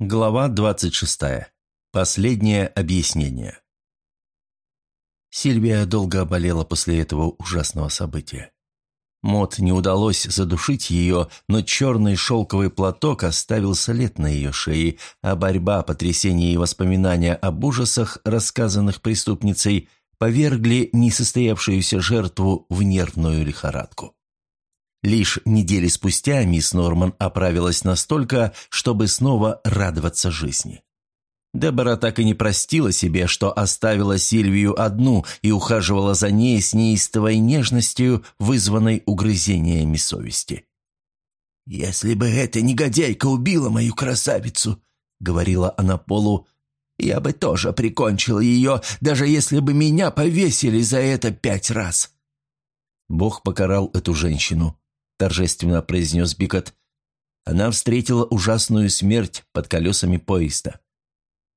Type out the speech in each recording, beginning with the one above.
Глава 26. Последнее объяснение. Сильвия долго болела после этого ужасного события. Мод не удалось задушить ее, но черный шелковый платок оставил след на ее шее, а борьба, потрясение и воспоминания об ужасах, рассказанных преступницей, повергли несостоявшуюся жертву в нервную лихорадку. Лишь недели спустя мисс Норман оправилась настолько, чтобы снова радоваться жизни. Дебора так и не простила себе, что оставила Сильвию одну и ухаживала за ней с неистовой нежностью, вызванной угрызениями совести. «Если бы эта негодяйка убила мою красавицу», — говорила она Полу, — «я бы тоже прикончила ее, даже если бы меня повесили за это пять раз». Бог покарал эту женщину. – торжественно произнес Бикот. Она встретила ужасную смерть под колесами поезда.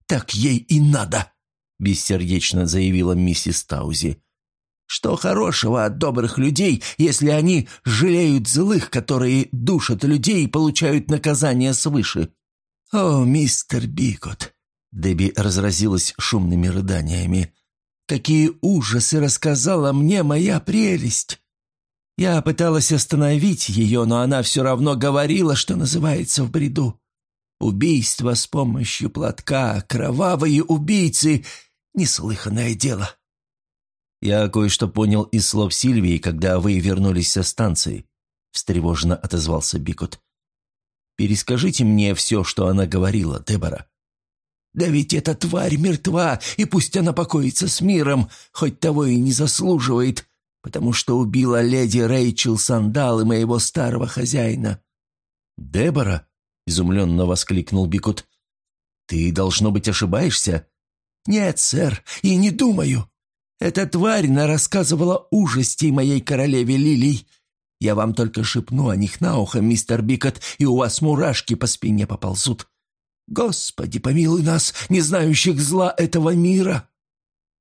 «Так ей и надо!» – бессердечно заявила миссис Таузи. «Что хорошего от добрых людей, если они жалеют злых, которые душат людей и получают наказание свыше?» «О, мистер Бикот!» – Дебби разразилась шумными рыданиями. «Какие ужасы рассказала мне моя прелесть!» Я пыталась остановить ее, но она все равно говорила, что называется в бреду. Убийство с помощью платка, кровавые убийцы — неслыханное дело. «Я кое-что понял из слов Сильвии, когда вы вернулись со станции», — встревоженно отозвался Бикут. «Перескажите мне все, что она говорила, Дебора». «Да ведь эта тварь мертва, и пусть она покоится с миром, хоть того и не заслуживает потому что убила леди Рэйчел Сандал и моего старого хозяина». «Дебора?» — изумленно воскликнул Бикут. «Ты, должно быть, ошибаешься?» «Нет, сэр, и не думаю. Эта тварь нарассказывала ужастей моей королеве Лилий. Я вам только шепну о них на ухо, мистер Бикот, и у вас мурашки по спине поползут. Господи, помилуй нас, не знающих зла этого мира!»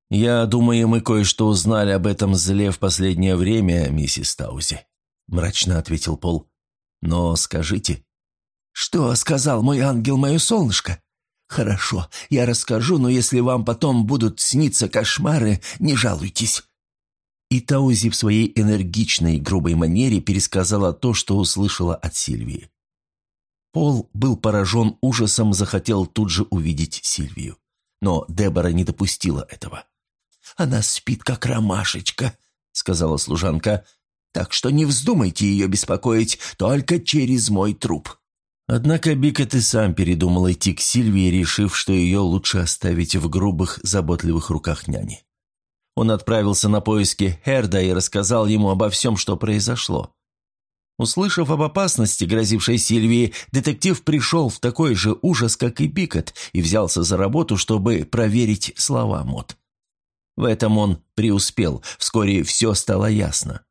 «Я думаю, мы кое-что узнали об этом зле в последнее время, миссис Таузи», – мрачно ответил Пол. «Но скажите». «Что сказал мой ангел, мое солнышко?» «Хорошо, я расскажу, но если вам потом будут сниться кошмары, не жалуйтесь». И Таузи в своей энергичной, грубой манере пересказала то, что услышала от Сильвии. Пол был поражен ужасом, захотел тут же увидеть Сильвию. Но Дебора не допустила этого. Она спит, как ромашечка», — сказала служанка. «Так что не вздумайте ее беспокоить, только через мой труп». Однако Бикет и сам передумал идти к Сильвии, решив, что ее лучше оставить в грубых, заботливых руках няни. Он отправился на поиски Херда и рассказал ему обо всем, что произошло. Услышав об опасности, грозившей Сильвии, детектив пришел в такой же ужас, как и Бикет, и взялся за работу, чтобы проверить слова Мот. В этом он преуспел, вскоре все стало ясно.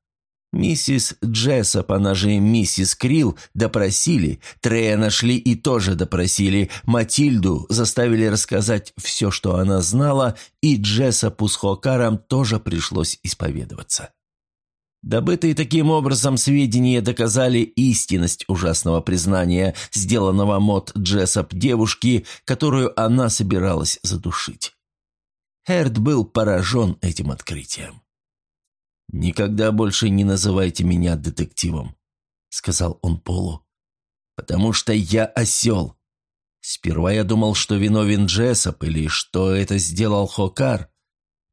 Миссис Джессоп, она же миссис Крилл, допросили, Трея нашли и тоже допросили, Матильду заставили рассказать все, что она знала, и Джессопу с Хокаром тоже пришлось исповедоваться. Добытые таким образом сведения доказали истинность ужасного признания, сделанного Мот Джессоп девушки, которую она собиралась задушить. Эрд был поражен этим открытием. «Никогда больше не называйте меня детективом», — сказал он Полу, — «потому что я осел. Сперва я думал, что виновен Джессоп или что это сделал Хокар.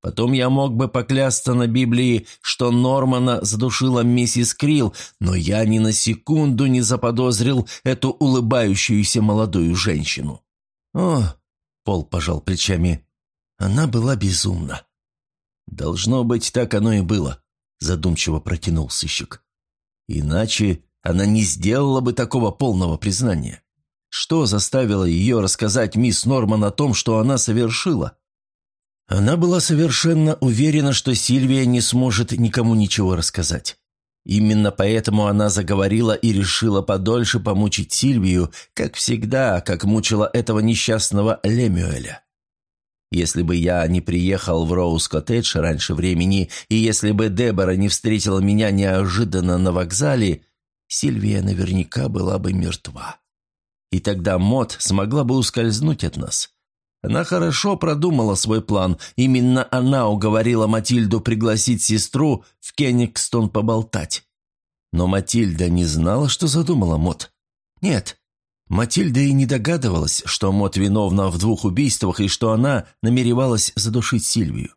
Потом я мог бы поклясться на Библии, что Нормана задушила миссис Крилл, но я ни на секунду не заподозрил эту улыбающуюся молодую женщину». «О», — Пол пожал плечами, она была безумна. «Должно быть, так оно и было», – задумчиво протянул сыщик. «Иначе она не сделала бы такого полного признания. Что заставило ее рассказать мисс Норман о том, что она совершила?» Она была совершенно уверена, что Сильвия не сможет никому ничего рассказать. Именно поэтому она заговорила и решила подольше помучить Сильвию, как всегда, как мучила этого несчастного Лемюэля. Если бы я не приехал в Роуз-коттедж раньше времени, и если бы Дебора не встретила меня неожиданно на вокзале, Сильвия наверняка была бы мертва. и тогда Мот смогла бы ускользнуть от нас. Она хорошо продумала свой план. Именно она уговорила Матильду пригласить сестру в Кенигстон поболтать. Но Матильда не знала, что задумала Мот. Нет, Матильда и не догадывалась, что Мот виновна в двух убийствах и что она намеревалась задушить Сильвию.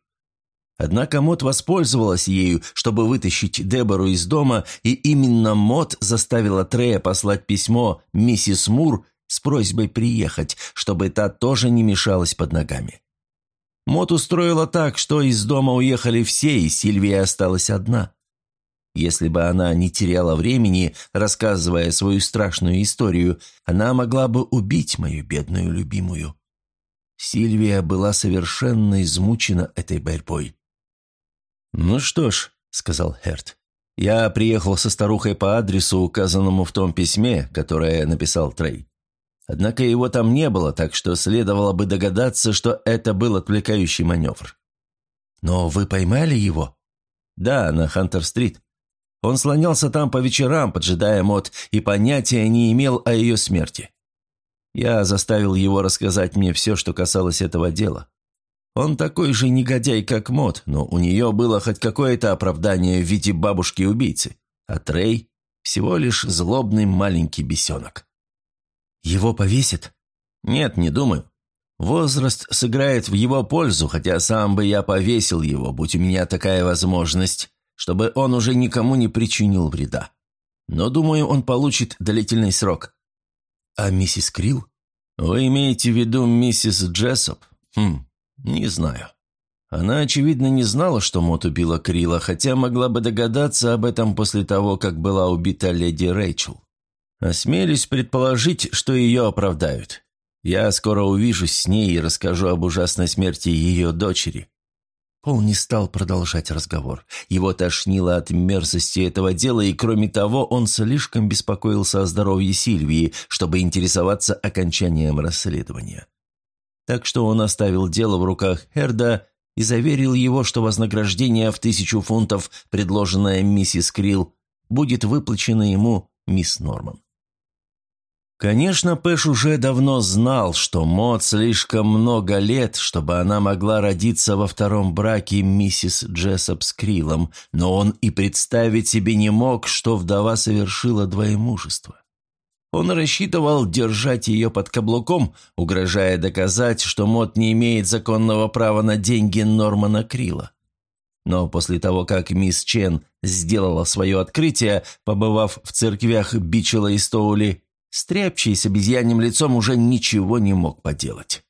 Однако Мот воспользовалась ею, чтобы вытащить Дебору из дома, и именно Мот заставила Трея послать письмо миссис Мур с просьбой приехать, чтобы та тоже не мешалась под ногами. Мот устроила так, что из дома уехали все, и Сильвия осталась одна. Если бы она не теряла времени, рассказывая свою страшную историю, она могла бы убить мою бедную любимую. Сильвия была совершенно измучена этой борьбой. «Ну что ж», — сказал Херт, — «я приехал со старухой по адресу, указанному в том письме, которое написал Трей. Однако его там не было, так что следовало бы догадаться, что это был отвлекающий маневр». «Но вы поймали его?» «Да, на Хантер-стрит. Он слонялся там по вечерам, поджидая Мот, и понятия не имел о ее смерти. Я заставил его рассказать мне все, что касалось этого дела. Он такой же негодяй, как Мот, но у нее было хоть какое-то оправдание в виде бабушки-убийцы, а Трей – всего лишь злобный маленький бесенок. Его повесят? Нет, не думаю. Возраст сыграет в его пользу, хотя сам бы я повесил его, будь у меня такая возможность, чтобы он уже никому не причинил вреда. Но, думаю, он получит длительный срок. А миссис Крилл? Вы имеете в виду миссис Джессоп? Хм, «Не знаю. Она, очевидно, не знала, что Мот убила Крила, хотя могла бы догадаться об этом после того, как была убита леди Рэйчел. Осмелюсь предположить, что ее оправдают. Я скоро увижусь с ней и расскажу об ужасной смерти ее дочери». Пол не стал продолжать разговор. Его тошнило от мерзости этого дела, и кроме того, он слишком беспокоился о здоровье Сильвии, чтобы интересоваться окончанием расследования. Так что он оставил дело в руках Херда и заверил его, что вознаграждение в тысячу фунтов, предложенное миссис Крилл, будет выплачено ему мисс Норман. Конечно, Пэш уже давно знал, что Мод слишком много лет, чтобы она могла родиться во втором браке миссис Джессоп с Крилом, но он и представить себе не мог, что вдова совершила двоемужество. Он рассчитывал держать ее под каблуком, угрожая доказать, что Мот не имеет законного права на деньги Нормана Крила. Но после того, как мисс Чен сделала свое открытие, побывав в церквях Бичела и Стоули, стряпчий с обезьяньим лицом уже ничего не мог поделать.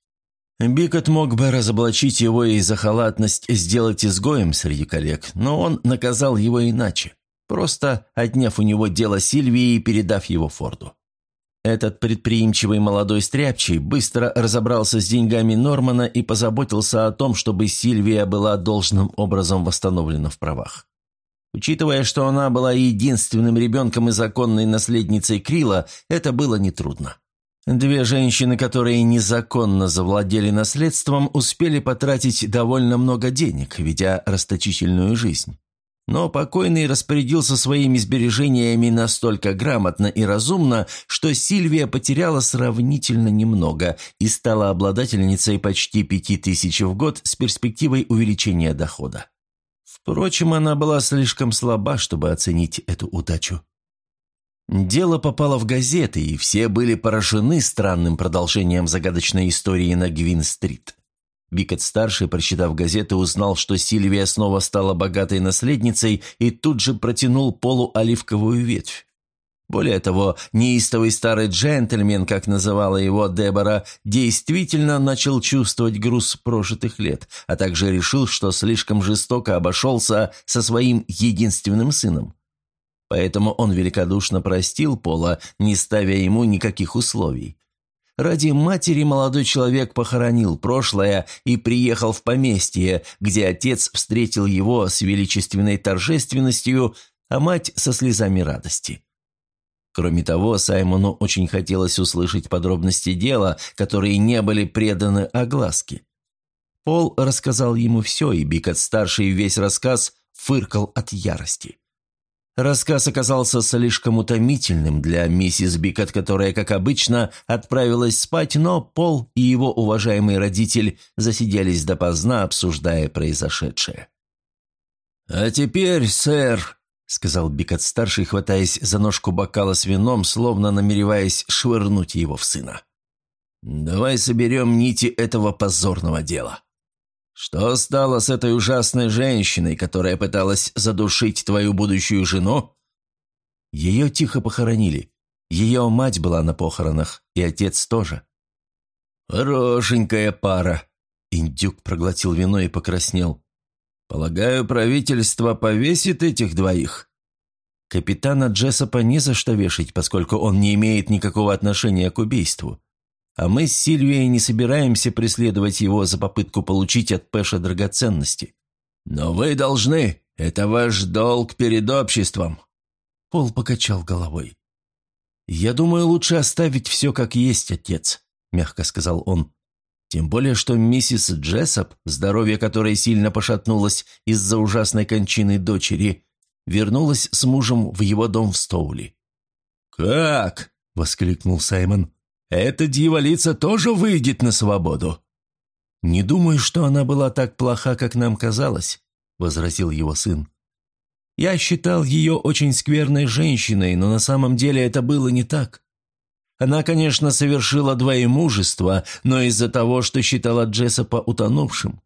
Бикот мог бы разоблачить его и за халатность сделать изгоем среди коллег, но он наказал его иначе, просто отняв у него дело Сильвии и передав его Форду. Этот предприимчивый молодой стряпчий быстро разобрался с деньгами Нормана и позаботился о том, чтобы Сильвия была должным образом восстановлена в правах. Учитывая, что она была единственным ребенком и законной наследницей Крила, это было нетрудно. Две женщины, которые незаконно завладели наследством, успели потратить довольно много денег, ведя расточительную жизнь. Но покойный распорядился своими сбережениями настолько грамотно и разумно, что Сильвия потеряла сравнительно немного и стала обладательницей почти пяти тысяч в год с перспективой увеличения дохода. Впрочем, она была слишком слаба, чтобы оценить эту удачу. Дело попало в газеты, и все были поражены странным продолжением загадочной истории на Гвин-стрит. Бикет-старший, прочитав газеты, узнал, что Сильвия снова стала богатой наследницей и тут же протянул Полу оливковую ветвь. Более того, неистовый старый джентльмен, как называла его Дебора, действительно начал чувствовать груз прожитых лет, а также решил, что слишком жестоко обошелся со своим единственным сыном. Поэтому он великодушно простил Пола, не ставя ему никаких условий. Ради матери молодой человек похоронил прошлое и приехал в поместье, где отец встретил его с величественной торжественностью, а мать со слезами радости. Кроме того, Саймону очень хотелось услышать подробности дела, которые не были преданы огласке. Пол рассказал ему все, и Бикот-старший весь рассказ фыркал от ярости. Рассказ оказался слишком утомительным для миссис Бикот, которая, как обычно, отправилась спать, но Пол и его уважаемый родитель засиделись допоздна, обсуждая произошедшее. «А теперь, сэр», — сказал Бикот-старший, хватаясь за ножку бокала с вином, словно намереваясь швырнуть его в сына. «Давай соберем нити этого позорного дела. Что стало с этой ужасной женщиной, которая пыталась задушить твою будущую жену?» Ее тихо похоронили. Ее мать была на похоронах, и отец тоже. «Хорошенькая пара», — индюк проглотил вино и покраснел. «Полагаю, правительство повесит этих двоих?» Капитана Джессопа не за что вешать, поскольку он не имеет никакого отношения к убийству. А мы с Сильвией не собираемся преследовать его за попытку получить от Пэша драгоценности. Но вы должны. Это ваш долг перед обществом. Пол покачал головой. «Я думаю, лучше оставить все как есть, отец», – мягко сказал он. Тем более, что миссис Джессоп, здоровье которой сильно пошатнулось из-за ужасной кончины дочери, вернулась с мужем в его дом в Стоули. «Как?» – воскликнул Саймон. «Эта дьяволица тоже выйдет на свободу?» «Не думаю, что она была так плоха, как нам казалось», – возразил его сын. «Я считал ее очень скверной женщиной, но на самом деле это было не так. Она, конечно, совершила двоемужество, но из-за того, что считала Джессопа утонувшим.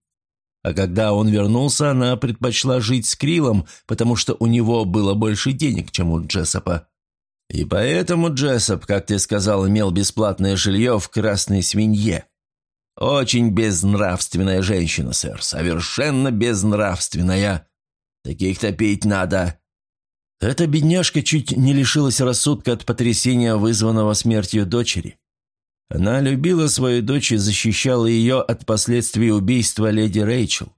А когда он вернулся, она предпочла жить с Крилом, потому что у него было больше денег, чем у Джессопа. И поэтому Джессоп, как ты сказал, имел бесплатное жилье в Красной Свинье. Очень безнравственная женщина, сэр, совершенно безнравственная. Таких топить надо. Эта бедняжка чуть не лишилась рассудка от потрясения, вызванного смертью дочери. Она любила свою дочь и защищала ее от последствий убийства леди Рэйчел.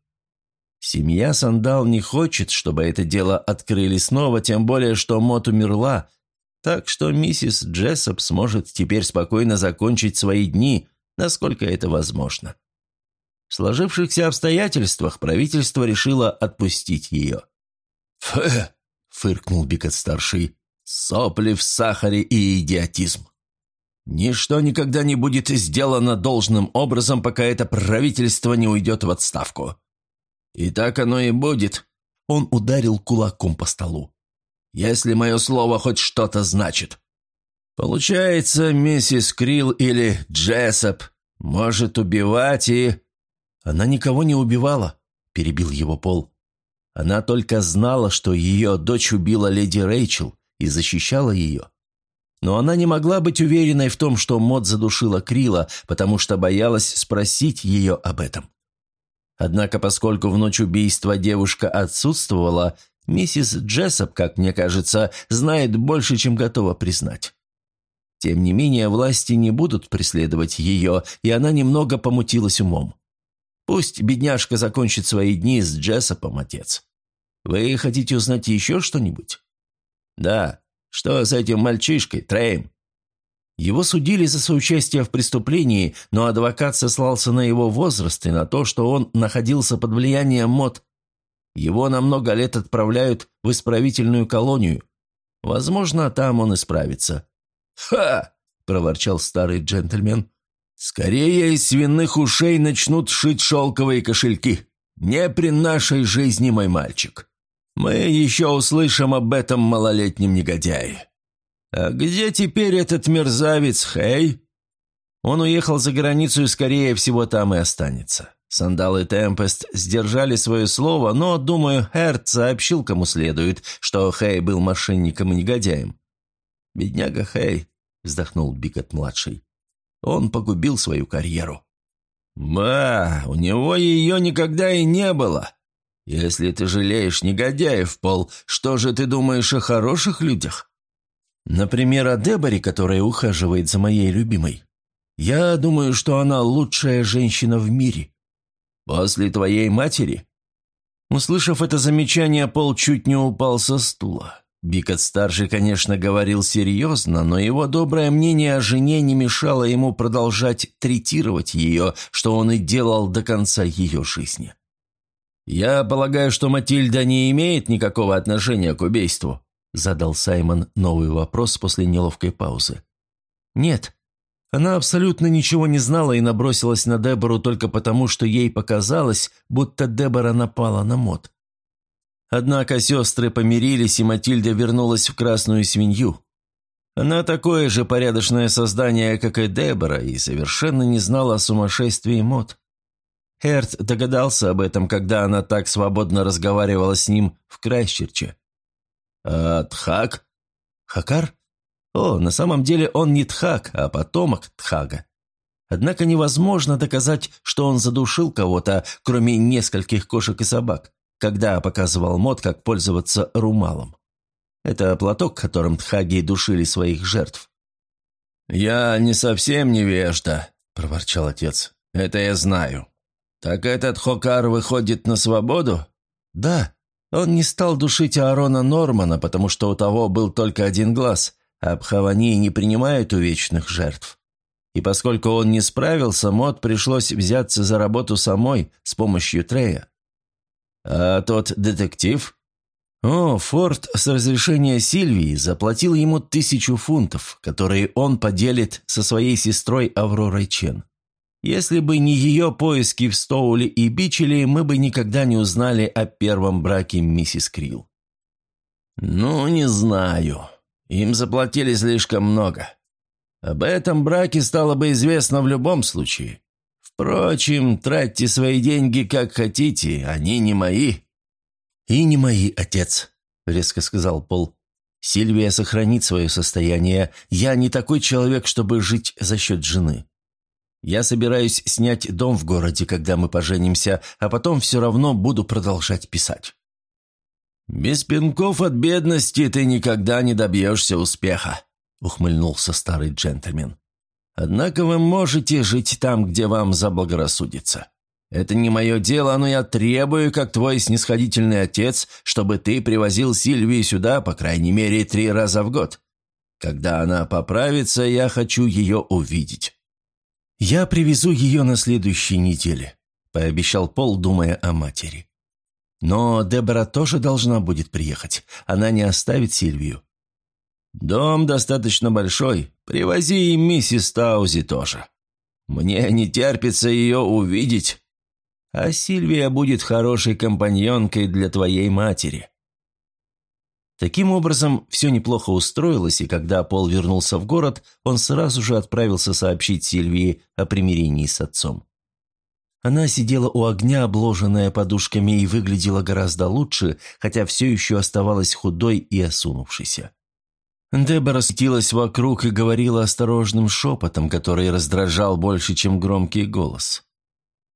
Семья Сандал не хочет, чтобы это дело открыли снова, тем более, что Мот умерла, так что миссис Джессоп сможет теперь спокойно закончить свои дни, насколько это возможно. В сложившихся обстоятельствах правительство решило отпустить ее. «Фэ!» фыркнул Бикот-старший. «Сопли в сахаре и идиотизм. Ничто никогда не будет сделано должным образом, пока это правительство не уйдет в отставку. И так оно и будет». Он ударил кулаком по столу. «Если мое слово хоть что-то значит. Получается, миссис Крилл или Джессоп может убивать и...» «Она никого не убивала», — перебил его Пол. Она только знала, что ее дочь убила леди Рэйчел и защищала ее. Но она не могла быть уверенной в том, что Мод задушила Крила, потому что боялась спросить ее об этом. Однако, поскольку в ночь убийства девушка отсутствовала, миссис Джессоп, как мне кажется, знает больше, чем готова признать. Тем не менее, власти не будут преследовать ее, и она немного помутилась умом. Пусть бедняжка закончит свои дни с Джессопом, отец. Вы хотите узнать еще что-нибудь? Да. Что с этим мальчишкой, Трейм? Его судили за соучастие в преступлении, но адвокат сослался на его возраст и на то, что он находился под влиянием мод. Его на много лет отправляют в исправительную колонию. Возможно, там он исправится. «Ха!» – проворчал старый джентльмен. Скорее из свиных ушей начнут шить шелковые кошельки. Не при нашей жизни, мой мальчик. Мы еще услышим об этом малолетнем негодяе. А где теперь этот мерзавец Хей? Он уехал за границу и, скорее всего, там и останется. Сандал и Темпест сдержали свое слово, но, думаю, Херт сообщил кому следует, что Хей был мошенником и негодяем. «Бедняга Хей», — вздохнул Бикот-младший. Он погубил свою карьеру. «Ба, у него ее никогда и не было. Если ты жалеешь негодяев, Пол, что же ты думаешь о хороших людях?» «Например, о Деборе, которая ухаживает за моей любимой. Я думаю, что она лучшая женщина в мире. После твоей матери?» Услышав это замечание, Пол чуть не упал со стула. Бикот-старший, конечно, говорил серьезно, но его доброе мнение о жене не мешало ему продолжать третировать ее, что он и делал до конца ее жизни. «Я полагаю, что Матильда не имеет никакого отношения к убийству?» – задал Саймон новый вопрос после неловкой паузы. «Нет». Она абсолютно ничего не знала и набросилась на Дебору только потому, что ей показалось, будто Дебора напала на Мот. Однако сестры помирились, и Матильда вернулась в красную свинью. Она такое же порядочное создание, как и Дебора, и совершенно не знала о сумасшествии Мот. Херт догадался об этом, когда она так свободно разговаривала с ним в Крайщерче. «А Тхак? Хакар? О, на самом деле он не Тхак, а потомок Тхага. Однако невозможно доказать, что он задушил кого-то, кроме нескольких кошек и собак, когда показывал мод, как пользоваться румалом. Это платок, которым Тхаги душили своих жертв. «Я не совсем невежда», – проворчал отец. «Это я знаю. Так этот Хокар выходит на свободу?» «Да. Он не стал душить Аарона Нормана, потому что у того был только один глаз, а Бхавани не принимают увечных жертв. И поскольку он не справился, Мод пришлось взяться за работу самой с помощью Трея. А тот детектив? О, Форд с разрешения Сильвии заплатил ему тысячу фунтов, которые он поделит со своей сестрой Авророй Чен. Если бы не ее поиски в Стоуле и Бичеле, мы бы никогда не узнали о первом браке миссис Крилл. «Ну, не знаю. Им заплатили слишком много. Об этом браке стало бы известно в любом случае. Впрочем, тратьте свои деньги как хотите, они не мои». «И не мои, отец», — резко сказал Пол. «Сильвия сохранит свое состояние. Я не такой человек, чтобы жить за счет жены. Я собираюсь снять дом в городе, когда мы поженимся, а потом все равно буду продолжать писать». «Без пинков от бедности ты никогда не добьешься успеха», — ухмыльнулся старый джентльмен. «Однако вы можете жить там, где вам заблагорассудится. Это не мое дело, но я требую, как твой снисходительный отец, чтобы ты привозил Сильвию сюда, по крайней мере, три раза в год. Когда она поправится, я хочу ее увидеть». «Я привезу ее на следующей неделе», – пообещал Пол, думая о матери. «Но Дебора тоже должна будет приехать. Она не оставит Сильвию». «Дом достаточно большой. Привози и миссис Таузи тоже. Мне не терпится ее увидеть. А Сильвия будет хорошей компаньонкой для твоей матери. Таким образом, все неплохо устроилось, и когда Пол вернулся в город, он сразу же отправился сообщить Сильвии о примирении с отцом. Она сидела у огня, обложенная подушками, и выглядела гораздо лучше, хотя все еще оставалась худой и осунувшейся. Дебора светилась вокруг и говорила осторожным шепотом, который раздражал больше, чем громкий голос.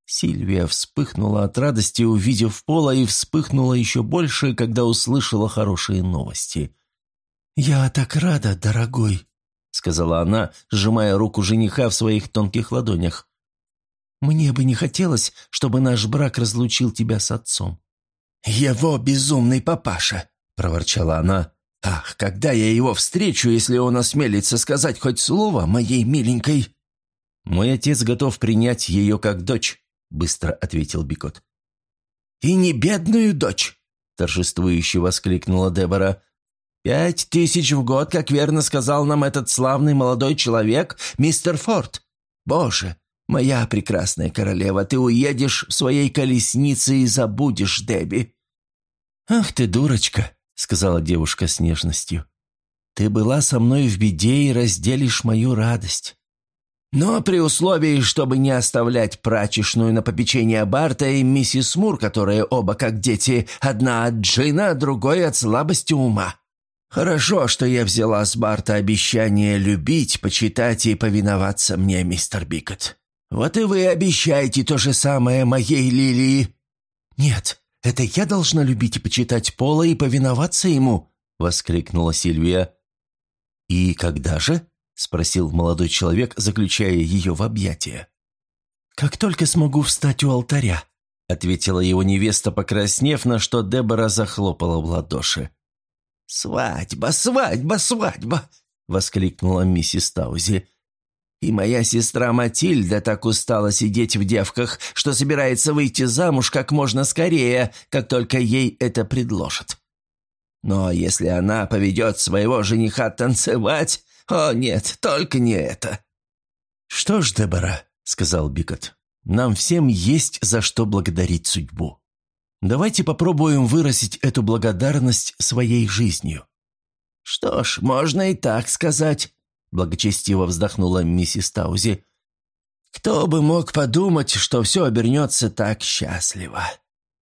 Сильвия вспыхнула от радости, увидев Пола, и вспыхнула еще больше, когда услышала хорошие новости. «Я так рада, дорогой», — сказала она, сжимая руку жениха в своих тонких ладонях. «Мне бы не хотелось, чтобы наш брак разлучил тебя с отцом». «Его безумный папаша», — проворчала она. «Ах, когда я его встречу, если он осмелится сказать хоть слово моей миленькой...» «Мой отец готов принять ее как дочь», – быстро ответил Бикот. «И не бедную дочь!» – торжествующе воскликнула Дебора. «Пять тысяч в год, как верно сказал нам этот славный молодой человек, мистер Форд. Боже, моя прекрасная королева, ты уедешь в своей колеснице и забудешь Дебби». «Ах ты, дурочка!» – сказала девушка с нежностью. «Ты была со мной в беде и разделишь мою радость. Но при условии, чтобы не оставлять прачечную на попечение Барта и миссис Мур, которые оба как дети, одна от джина, другой от слабости ума. Хорошо, что я взяла с Барта обещание любить, почитать и повиноваться мне, мистер Бикот. Вот и вы обещаете то же самое моей Лилии. Нет, это я должна любить и почитать Пола и повиноваться ему, воскликнула Сильвия. И когда же? – спросил молодой человек, заключая ее в объятия. «Как только смогу встать у алтаря», – ответила его невеста, покраснев, на что Дебора захлопала в ладоши. «Свадьба, свадьба, свадьба!» – воскликнула миссис Таузи. «И моя сестра Матильда так устала сидеть в девках, что собирается выйти замуж как можно скорее, как только ей это предложат. Но если она поведет своего жениха танцевать... О, нет, только не это!» «Что ж, Дебора», — сказал Бикот, — «нам всем есть за что благодарить судьбу. Давайте попробуем выразить эту благодарность своей жизнью». «Что ж, можно и так сказать», — благочестиво вздохнула миссис Таузи. «Кто бы мог подумать, что все обернется так счастливо.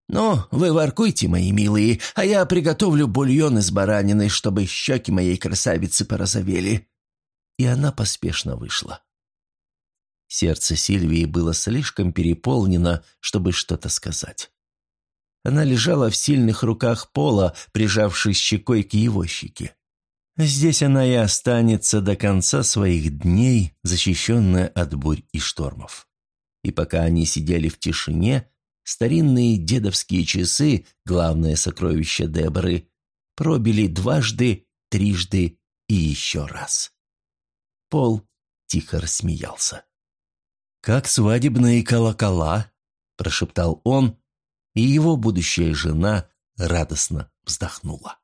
Ну, вы воркуйте, мои милые, а я приготовлю бульон из баранины, чтобы щеки моей красавицы порозовели». И она поспешно вышла. Сердце Сильвии было слишком переполнено, чтобы что-то сказать. Она лежала в сильных руках Пола, прижавшись щекой к его щеке. Здесь она и останется до конца своих дней, защищенная от бурь и штормов. И пока они сидели в тишине, старинные дедовские часы, главное сокровище Деборы, пробили дважды, трижды и еще раз. Пол тихо рассмеялся. «Как свадебные колокола!» – прошептал он, и его будущая жена радостно вздохнула.